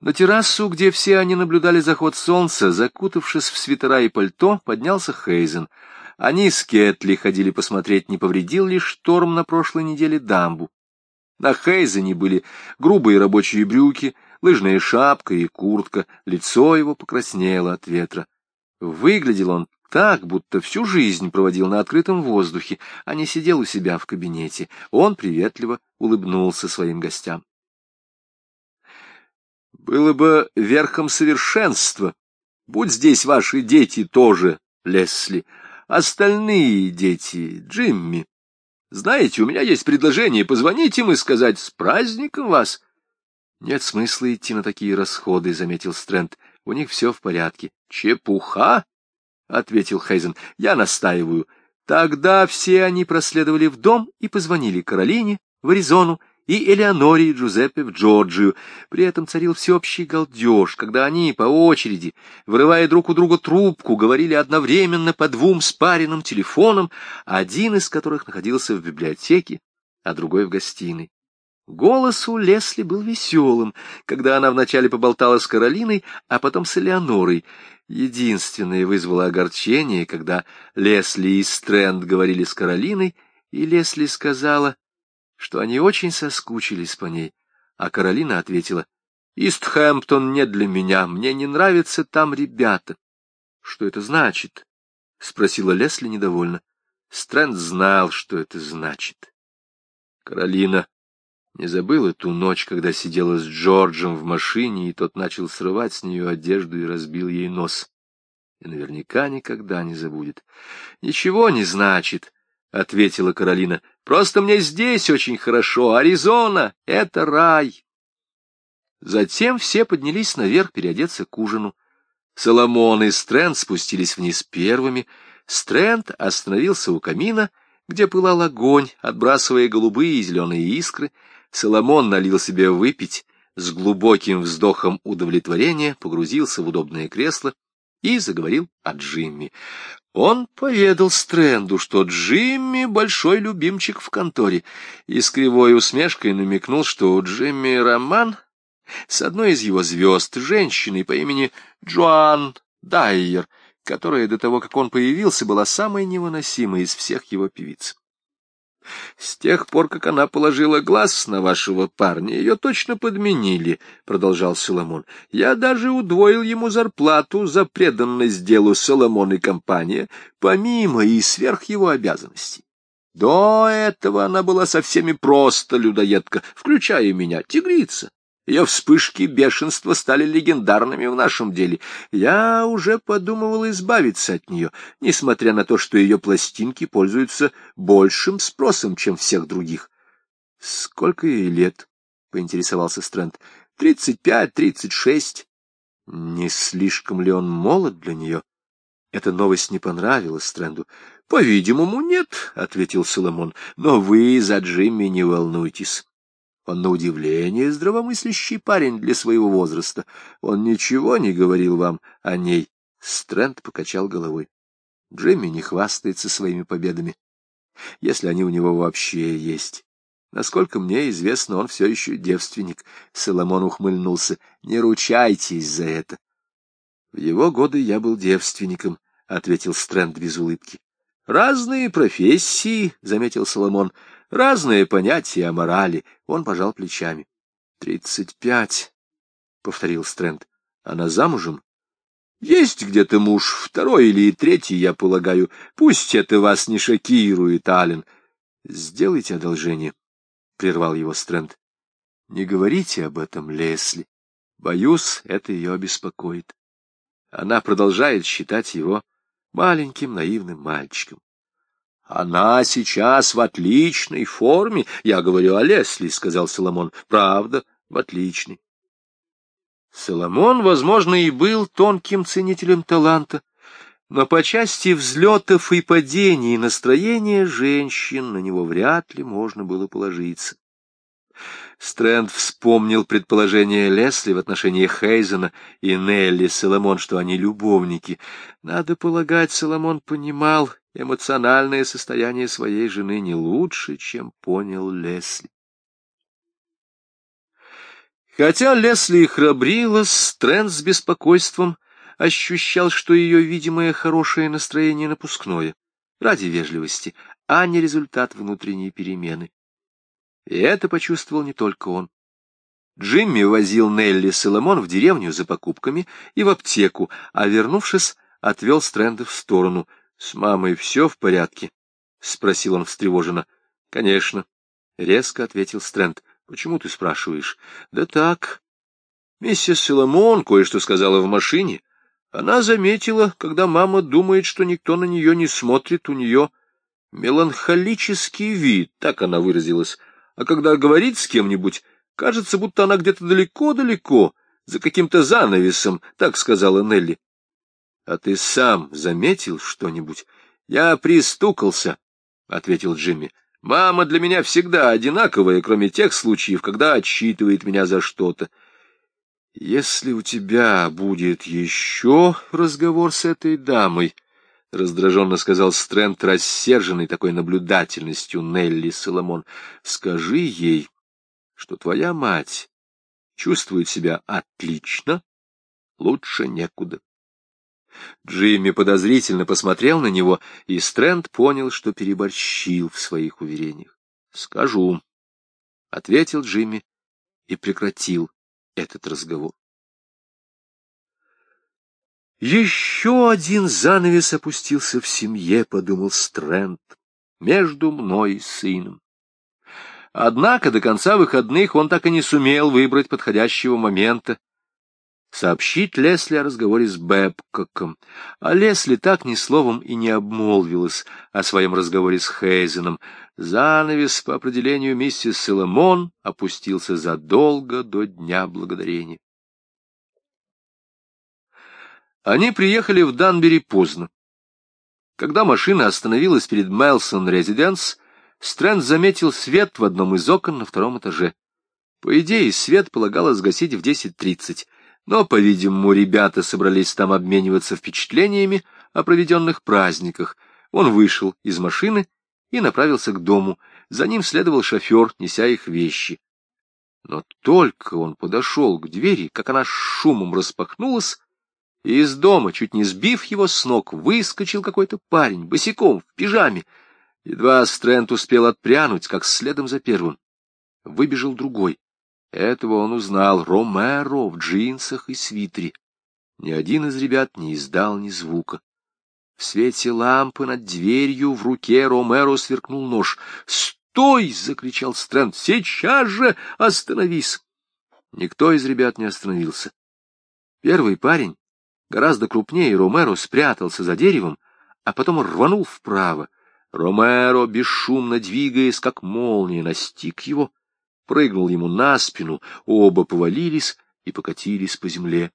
На террасу, где все они наблюдали заход солнца, закутавшись в свитера и пальто, поднялся Хейзен. Они с Кетли ходили посмотреть, не повредил ли шторм на прошлой неделе дамбу. На Хейзене были грубые рабочие брюки, лыжная шапка и куртка, лицо его покраснело от ветра. Выглядел он так, будто всю жизнь проводил на открытом воздухе, а не сидел у себя в кабинете. Он приветливо улыбнулся своим гостям. Было бы верхом совершенства. Будь здесь ваши дети тоже, Лесли. Остальные дети, Джимми. Знаете, у меня есть предложение позвонить им и сказать «С праздником вас!» Нет смысла идти на такие расходы, — заметил Стрэнд. У них все в порядке. Чепуха, — ответил Хейзен. Я настаиваю. Тогда все они проследовали в дом и позвонили Каролине в Аризону и Элеоноре и Джузеппе в Джорджию. При этом царил всеобщий галдеж, когда они по очереди, вырывая друг у друга трубку, говорили одновременно по двум спаренным телефонам, один из которых находился в библиотеке, а другой в гостиной. Голос у Лесли был веселым, когда она вначале поболтала с Каролиной, а потом с Элеонорой. Единственное вызвало огорчение, когда Лесли и Стрэнд говорили с Каролиной, и Лесли сказала, что они очень соскучились по ней, а Каролина ответила, «Истхэмптон не для меня, мне не нравятся там ребята». «Что это значит?» — спросила Лесли недовольно. Стрэнд знал, что это значит. Каролина не забыла ту ночь, когда сидела с Джорджем в машине, и тот начал срывать с нее одежду и разбил ей нос. И наверняка никогда не забудет. — Ничего не значит, — ответила Каролина. — Просто мне здесь очень хорошо. Аризона — это рай. Затем все поднялись наверх переодеться к ужину. Соломон и Стрэнд спустились вниз первыми. Стрэнд остановился у камина, где пылал огонь, отбрасывая голубые и зеленые искры, Соломон налил себе выпить, с глубоким вздохом удовлетворения погрузился в удобное кресло и заговорил о Джимми. Он поведал Стрэнду, что Джимми — большой любимчик в конторе, и с кривой усмешкой намекнул, что у Джимми роман с одной из его звезд, женщиной по имени Джоан Дайер, которая до того, как он появился, была самой невыносимой из всех его певиц. С тех пор, как она положила глаз на вашего парня, ее точно подменили, — продолжал Соломон. Я даже удвоил ему зарплату за преданность делу Соломон и компания, помимо и сверх его обязанностей. До этого она была со всеми просто людоедка, включая меня, тигрица. Ее вспышки бешенства стали легендарными в нашем деле. Я уже подумывал избавиться от нее, несмотря на то, что ее пластинки пользуются большим спросом, чем всех других. — Сколько ей лет? — поинтересовался Стрэнд. — Тридцать пять, тридцать шесть. Не слишком ли он молод для нее? Эта новость не понравилась Стрэнду. — По-видимому, нет, — ответил Соломон, — но вы за Джимми не волнуйтесь. Он, на удивление, здравомыслящий парень для своего возраста. Он ничего не говорил вам о ней. Стрэнд покачал головой. Джимми не хвастается своими победами, если они у него вообще есть. Насколько мне известно, он все еще девственник. Соломон ухмыльнулся. Не ручайтесь за это. В его годы я был девственником, — ответил Стрэнд без улыбки. — Разные профессии, — заметил Соломон. Разные понятия о морали. Он пожал плечами. — Тридцать пять, — повторил Стрэнд. — Она замужем? — Есть где-то муж, второй или третий, я полагаю. Пусть это вас не шокирует, Аллен. — Сделайте одолжение, — прервал его Стрэнд. — Не говорите об этом, Лесли. Боюсь, это ее беспокоит. Она продолжает считать его маленьким наивным мальчиком. Она сейчас в отличной форме. Я говорю о Лесли, — сказал Соломон. Правда, в отличной. Соломон, возможно, и был тонким ценителем таланта, но по части взлетов и падений настроения женщин на него вряд ли можно было положиться. Стрэнд вспомнил предположение Лесли в отношении Хейзена и Нелли Соломон, что они любовники. Надо полагать, Соломон понимал эмоциональное состояние своей жены не лучше, чем понял Лесли. Хотя Лесли храбрилась, Стрэнд с беспокойством ощущал, что ее видимое хорошее настроение напускное, ради вежливости, а не результат внутренней перемены. И это почувствовал не только он. Джимми возил Нелли Соломон в деревню за покупками и в аптеку, а, вернувшись, отвел Стрэнда в сторону. — С мамой все в порядке? — спросил он встревоженно. — Конечно, — резко ответил Стрэнд. — Почему ты спрашиваешь? — Да так. Миссис Соломон кое-что сказала в машине. Она заметила, когда мама думает, что никто на нее не смотрит, у нее меланхолический вид, так она выразилась. А когда говорит с кем-нибудь, кажется, будто она где-то далеко-далеко, за каким-то занавесом, так сказала Нелли. — А ты сам заметил что-нибудь? — Я пристукался, — ответил Джимми. — Мама для меня всегда одинаковая, кроме тех случаев, когда отчитывает меня за что-то. — Если у тебя будет еще разговор с этой дамой, — раздраженно сказал Стрэнд, рассерженный такой наблюдательностью Нелли Соломон, — скажи ей, что твоя мать чувствует себя отлично, лучше некуда. Джимми подозрительно посмотрел на него, и Стрэнд понял, что переборщил в своих уверениях. — Скажу, — ответил Джимми и прекратил этот разговор. Еще один занавес опустился в семье, — подумал Стрэнд, — между мной и сыном. Однако до конца выходных он так и не сумел выбрать подходящего момента, сообщить Лесли о разговоре с Бэбкоком. А Лесли так ни словом и не обмолвилась о своем разговоре с Хейзеном. Занавес, по определению миссис Соломон, опустился задолго до Дня Благодарения. Они приехали в Данбери поздно. Когда машина остановилась перед Мелсон Резиденс, Стрэнд заметил свет в одном из окон на втором этаже. По идее, свет полагалось гасить в 10.30, но, по-видимому, ребята собрались там обмениваться впечатлениями о проведенных праздниках. Он вышел из машины и направился к дому. За ним следовал шофер, неся их вещи. Но только он подошел к двери, как она с шумом распахнулась, из дома, чуть не сбив его с ног, выскочил какой-то парень, босиком, в пижаме. Едва Стрэнд успел отпрянуть, как следом за первым. Выбежал другой. Этого он узнал. Ромеро в джинсах и свитере. Ни один из ребят не издал ни звука. В свете лампы над дверью в руке Ромеро сверкнул нож. «Стой!» — закричал Стрэнд. «Сейчас же остановись!» Никто из ребят не остановился. Первый парень, гораздо крупнее Ромеро, спрятался за деревом, а потом рванул вправо. Ромеро, бесшумно двигаясь, как молния, настиг его, прыгнул ему на спину, оба повалились и покатились по земле.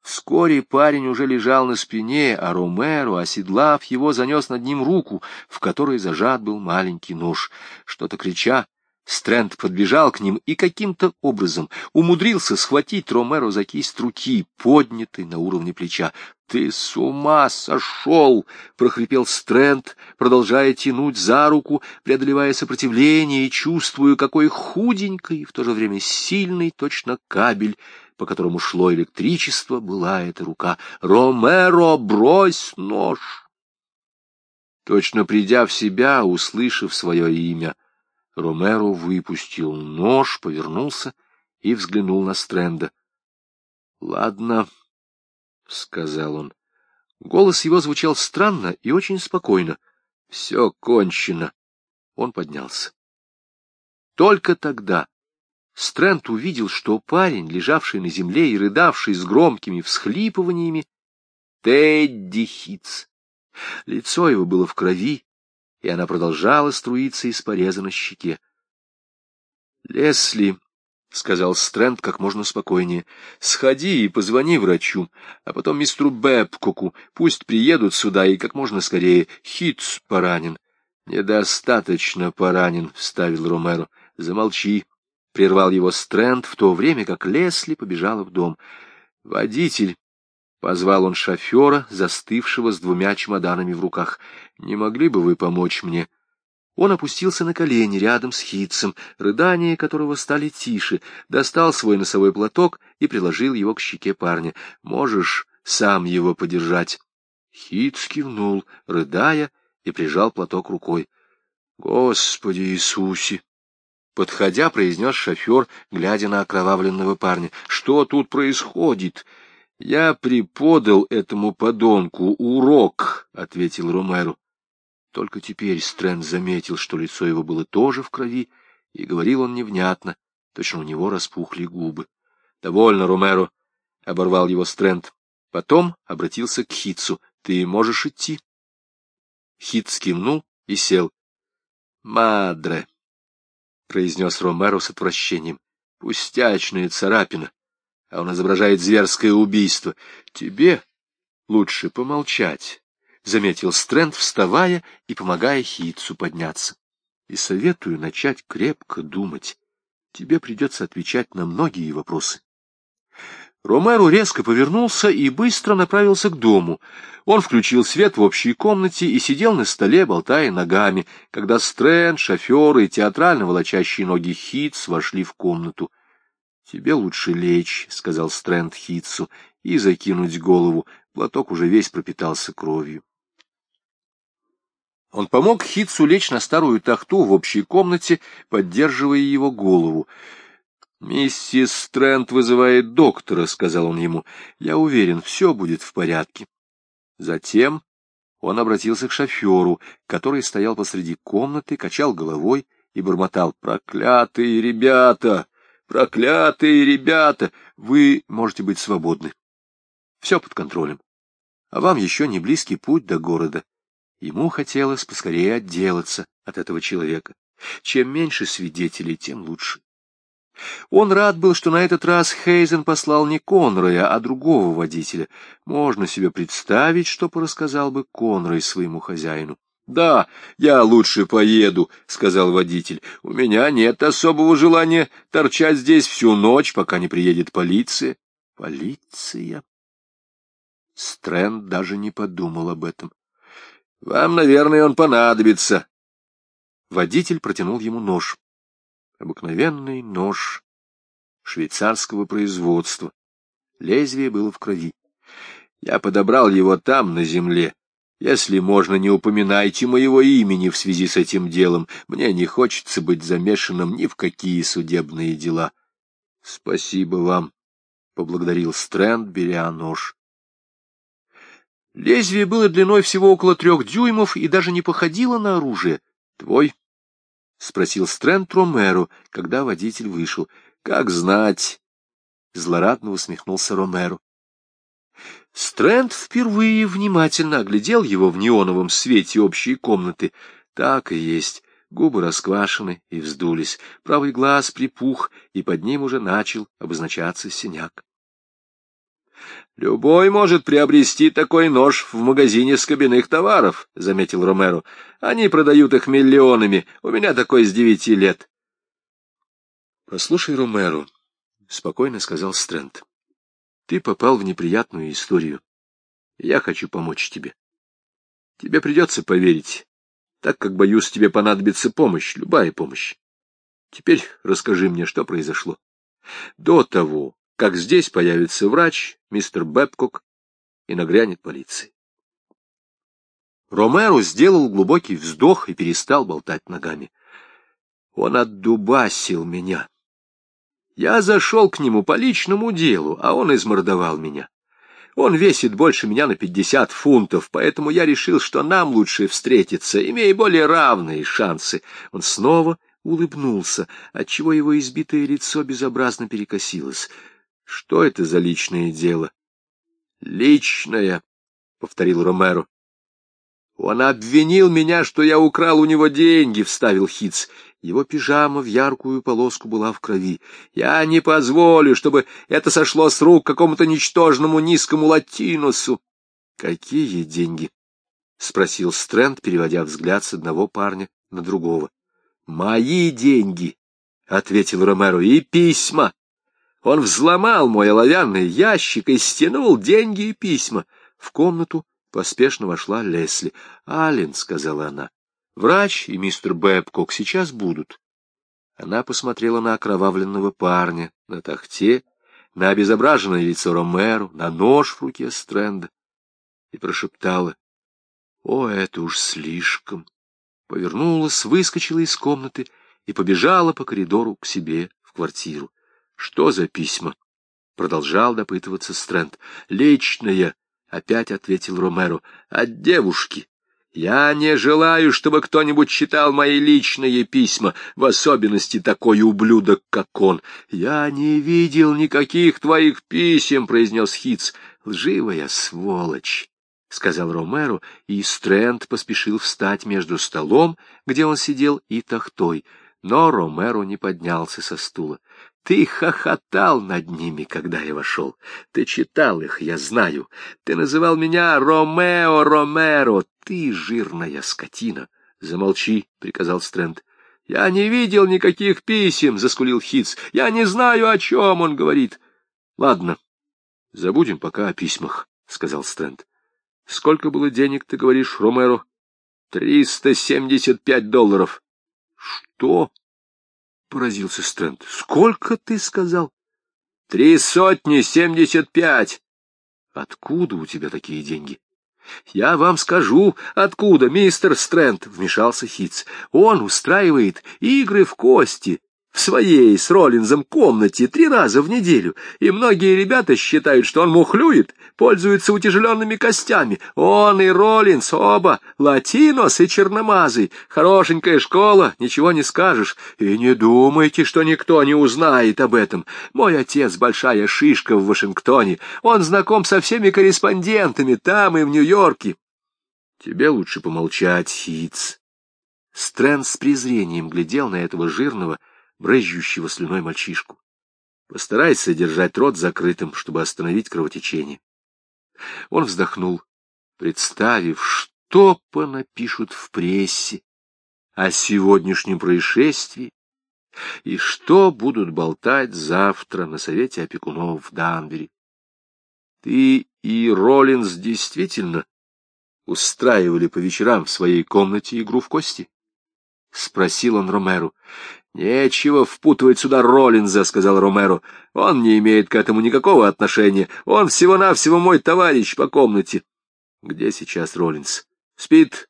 Вскоре парень уже лежал на спине, а Ромеро, оседлав его, занес над ним руку, в которой зажат был маленький нож. Что-то крича, Стрэнд подбежал к ним и каким-то образом умудрился схватить Ромеро за кисть руки, поднятой на уровне плеча. «Ты с ума сошел!» — прохрипел Стрэнд, продолжая тянуть за руку, преодолевая сопротивление и чувствуя, какой худенькой и в то же время сильный точно кабель, по которому шло электричество, была эта рука. «Ромеро, брось нож!» Точно придя в себя, услышав свое имя, Ромеро выпустил нож, повернулся и взглянул на Стрэнда. — Ладно, — сказал он. Голос его звучал странно и очень спокойно. — Все кончено. Он поднялся. Только тогда Стрэнд увидел, что парень, лежавший на земле и рыдавший с громкими всхлипываниями, Тедди Хитц. Лицо его было в крови, и она продолжала струиться из пореза на щеке. «Лесли», — сказал Стрэнд как можно спокойнее, — «сходи и позвони врачу, а потом мистеру Бэбкоку, пусть приедут сюда и как можно скорее. Хитц поранен». «Недостаточно поранен», — вставил Ромеро. «Замолчи», — прервал его Стрэнд, в то время как Лесли побежала в дом. «Водитель», Позвал он шофера, застывшего с двумя чемоданами в руках. — Не могли бы вы помочь мне? Он опустился на колени рядом с Хитцем, рыдания которого стали тише, достал свой носовой платок и приложил его к щеке парня. «Можешь сам его подержать?» Хитц кивнул, рыдая, и прижал платок рукой. «Господи Иисусе!» Подходя, произнес шофер, глядя на окровавленного парня. «Что тут происходит?» «Я преподал этому подонку урок», — ответил Ромеро. Только теперь Стрэнд заметил, что лицо его было тоже в крови, и говорил он невнятно, точно у него распухли губы. — Довольно, Ромеро, — оборвал его Стрэнд. Потом обратился к Хитцу. — Ты можешь идти? Хитц кивнул и сел. — Мадре, — произнес Ромеро с отвращением, — пустячная царапина, а он изображает зверское убийство. Тебе лучше помолчать. — заметил Стрэнд, вставая и помогая Хитцу подняться. — И советую начать крепко думать. Тебе придется отвечать на многие вопросы. Ромеро резко повернулся и быстро направился к дому. Он включил свет в общей комнате и сидел на столе, болтая ногами, когда Стрэнд, шофер и театрально волочащие ноги Хитц вошли в комнату. — Тебе лучше лечь, — сказал Стрэнд Хитцу, — и закинуть голову. Платок уже весь пропитался кровью. Он помог Хитцу лечь на старую тахту в общей комнате, поддерживая его голову. «Миссис Стрэнд вызывает доктора», — сказал он ему. «Я уверен, все будет в порядке». Затем он обратился к шоферу, который стоял посреди комнаты, качал головой и бормотал. «Проклятые ребята! Проклятые ребята! Вы можете быть свободны. Все под контролем. А вам еще не близкий путь до города. Ему хотелось поскорее отделаться от этого человека. Чем меньше свидетелей, тем лучше. Он рад был, что на этот раз Хейзен послал не Конроя, а другого водителя. Можно себе представить, что порассказал бы Конрой своему хозяину. — Да, я лучше поеду, — сказал водитель. — У меня нет особого желания торчать здесь всю ночь, пока не приедет полиция. — Полиция? Стрэнд даже не подумал об этом. Вам, наверное, он понадобится. Водитель протянул ему нож. Обыкновенный нож швейцарского производства. Лезвие было в крови. Я подобрал его там, на земле. Если можно, не упоминайте моего имени в связи с этим делом. Мне не хочется быть замешанным ни в какие судебные дела. — Спасибо вам, — поблагодарил Стрэнд, беря нож. Лезвие было длиной всего около трех дюймов и даже не походило на оружие. — Твой? — спросил Стрэнд Ромеро, когда водитель вышел. — Как знать? — злорадно усмехнулся Ромеро. Стрэнд впервые внимательно оглядел его в неоновом свете общей комнаты. Так и есть. Губы расквашены и вздулись, правый глаз припух, и под ним уже начал обозначаться синяк. «Любой может приобрести такой нож в магазине скобяных товаров», — заметил Ромеро. «Они продают их миллионами. У меня такой с девяти лет». «Послушай, Ромеро», — спокойно сказал Стрэнд, — «ты попал в неприятную историю. Я хочу помочь тебе. Тебе придется поверить, так как, боюсь, тебе понадобится помощь, любая помощь. Теперь расскажи мне, что произошло. До того, как здесь появится врач, мистер Бэбкок, и нагрянет полиция. Ромеро сделал глубокий вздох и перестал болтать ногами. Он отдубасил меня. Я зашел к нему по личному делу, а он измордовал меня. Он весит больше меня на пятьдесят фунтов, поэтому я решил, что нам лучше встретиться, имея более равные шансы. Он снова улыбнулся, отчего его избитое лицо безобразно перекосилось. Что это за личное дело? Личное, повторил Ромеро. Он обвинил меня, что я украл у него деньги, вставил Хиц. Его пижама в яркую полоску была в крови. Я не позволю, чтобы это сошло с рук какому-то ничтожному низкому латиносу. Какие деньги? спросил Стрэнд, переводя взгляд с одного парня на другого. Мои деньги, ответил Ромеро, и письма. Он взломал мой оловянный ящик и стянул деньги и письма. В комнату поспешно вошла Лесли. «Аллен», — сказала она, Врач и мистер Бэбкок сейчас будут. Она посмотрела на окровавленного парня, на тахте, на обезображенное лицо Ромеру, на нож в руке Стрэнда и прошептала. — О, это уж слишком! Повернулась, выскочила из комнаты и побежала по коридору к себе в квартиру. — Что за письма? — продолжал допытываться Стрэнд. — Личное, — опять ответил Ромеро, — от девушки. Я не желаю, чтобы кто-нибудь читал мои личные письма, в особенности такой ублюдок, как он. Я не видел никаких твоих писем, — произнес Хитц. Лживая сволочь. — сказал Ромеро, и Стрэнд поспешил встать между столом, где он сидел, и тахтой. Но Ромеро не поднялся со стула. Ты хохотал над ними, когда я вошел. Ты читал их, я знаю. Ты называл меня Ромео Ромеро. Ты жирная скотина. Замолчи, — приказал Стрэнд. Я не видел никаких писем, — заскулил Хитц. Я не знаю, о чем он говорит. Ладно, забудем пока о письмах, — сказал Стрэнд. Сколько было денег, ты говоришь, Ромеро? Триста семьдесят пять долларов. Что? поразился Стрэнд. — Сколько ты сказал? — Три сотни семьдесят пять. — Откуда у тебя такие деньги? — Я вам скажу, откуда, мистер Стрэнд, — вмешался Хитц. — Он устраивает игры в кости в своей с Роллинзом комнате три раза в неделю, и многие ребята считают, что он мухлюет, пользуется утяжеленными костями. Он и Роллинз оба латинос и черномазый. Хорошенькая школа, ничего не скажешь. И не думайте, что никто не узнает об этом. Мой отец большая шишка в Вашингтоне. Он знаком со всеми корреспондентами там и в Нью-Йорке. Тебе лучше помолчать, Хитц. Стрэнд с презрением глядел на этого жирного, брызжущего слюной мальчишку. Постарайся держать рот закрытым, чтобы остановить кровотечение. Он вздохнул, представив, что понапишут в прессе о сегодняшнем происшествии и что будут болтать завтра на совете опекунов в Данбери. Ты и Роллинс действительно устраивали по вечерам в своей комнате игру в кости? — спросил он Ромеру. — Нечего впутывать сюда Роллинза, — сказал Ромеро. — Он не имеет к этому никакого отношения. Он всего-навсего мой товарищ по комнате. — Где сейчас Роллинз? — Спит.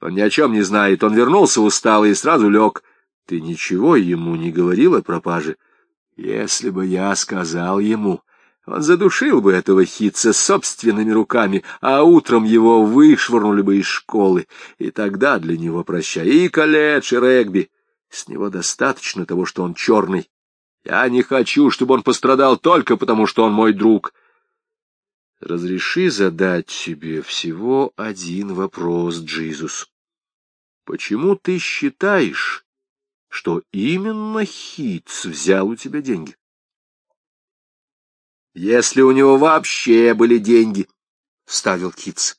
Он ни о чем не знает. Он вернулся усталый и сразу лег. Ты ничего ему не говорил о пропаже? — Если бы я сказал ему... Он задушил бы этого хитца собственными руками, а утром его вышвырнули бы из школы, и тогда для него прощай и колледж, и регби. С него достаточно того, что он черный. Я не хочу, чтобы он пострадал только потому, что он мой друг. Разреши задать тебе всего один вопрос, Джизус. Почему ты считаешь, что именно Хитц взял у тебя деньги? Если у него вообще были деньги, — ставил Хитц.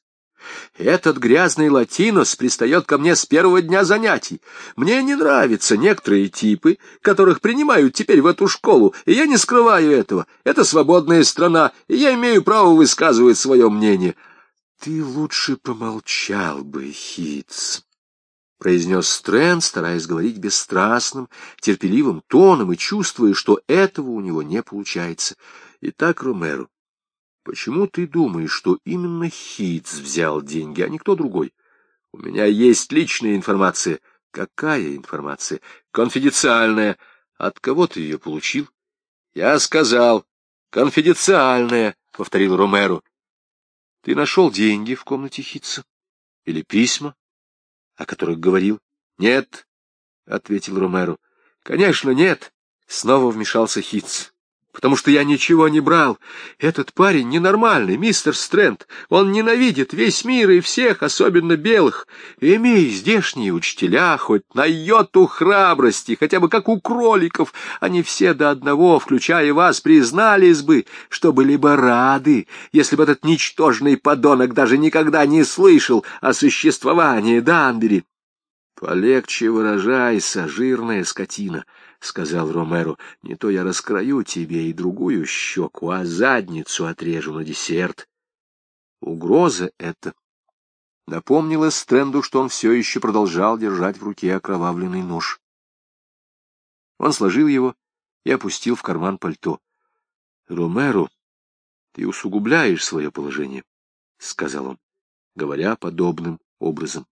Этот грязный латинос пристает ко мне с первого дня занятий. Мне не нравятся некоторые типы, которых принимают теперь в эту школу, и я не скрываю этого. Это свободная страна, и я имею право высказывать свое мнение. — Ты лучше помолчал бы, Хитц, — произнес Стрэнд, стараясь говорить бесстрастным, терпеливым тоном и чувствуя, что этого у него не получается. Итак, Ромеро, Почему ты думаешь, что именно Хитц взял деньги, а не кто другой? У меня есть личная информация. Какая информация? Конфиденциальная. От кого ты ее получил? Я сказал. Конфиденциальная, — повторил Ромеро. Ты нашел деньги в комнате Хитца? Или письма, о которых говорил? Нет, — ответил Ромеро. Конечно, нет. Снова вмешался Хитц потому что я ничего не брал. Этот парень ненормальный, мистер Стрэнд. Он ненавидит весь мир и всех, особенно белых. Имей здешние учителя хоть на йоту храбрости, хотя бы как у кроликов, они все до одного, включая вас, признались бы, что были бы рады, если бы этот ничтожный подонок даже никогда не слышал о существовании Данбери. Полегче выражайся, жирная скотина. — сказал Ромеро, — не то я раскрою тебе и другую щеку, а задницу отрежу на десерт. Угроза это напомнило Стрэнду, что он все еще продолжал держать в руке окровавленный нож. Он сложил его и опустил в карман пальто. — Ромеро, ты усугубляешь свое положение, — сказал он, говоря подобным образом.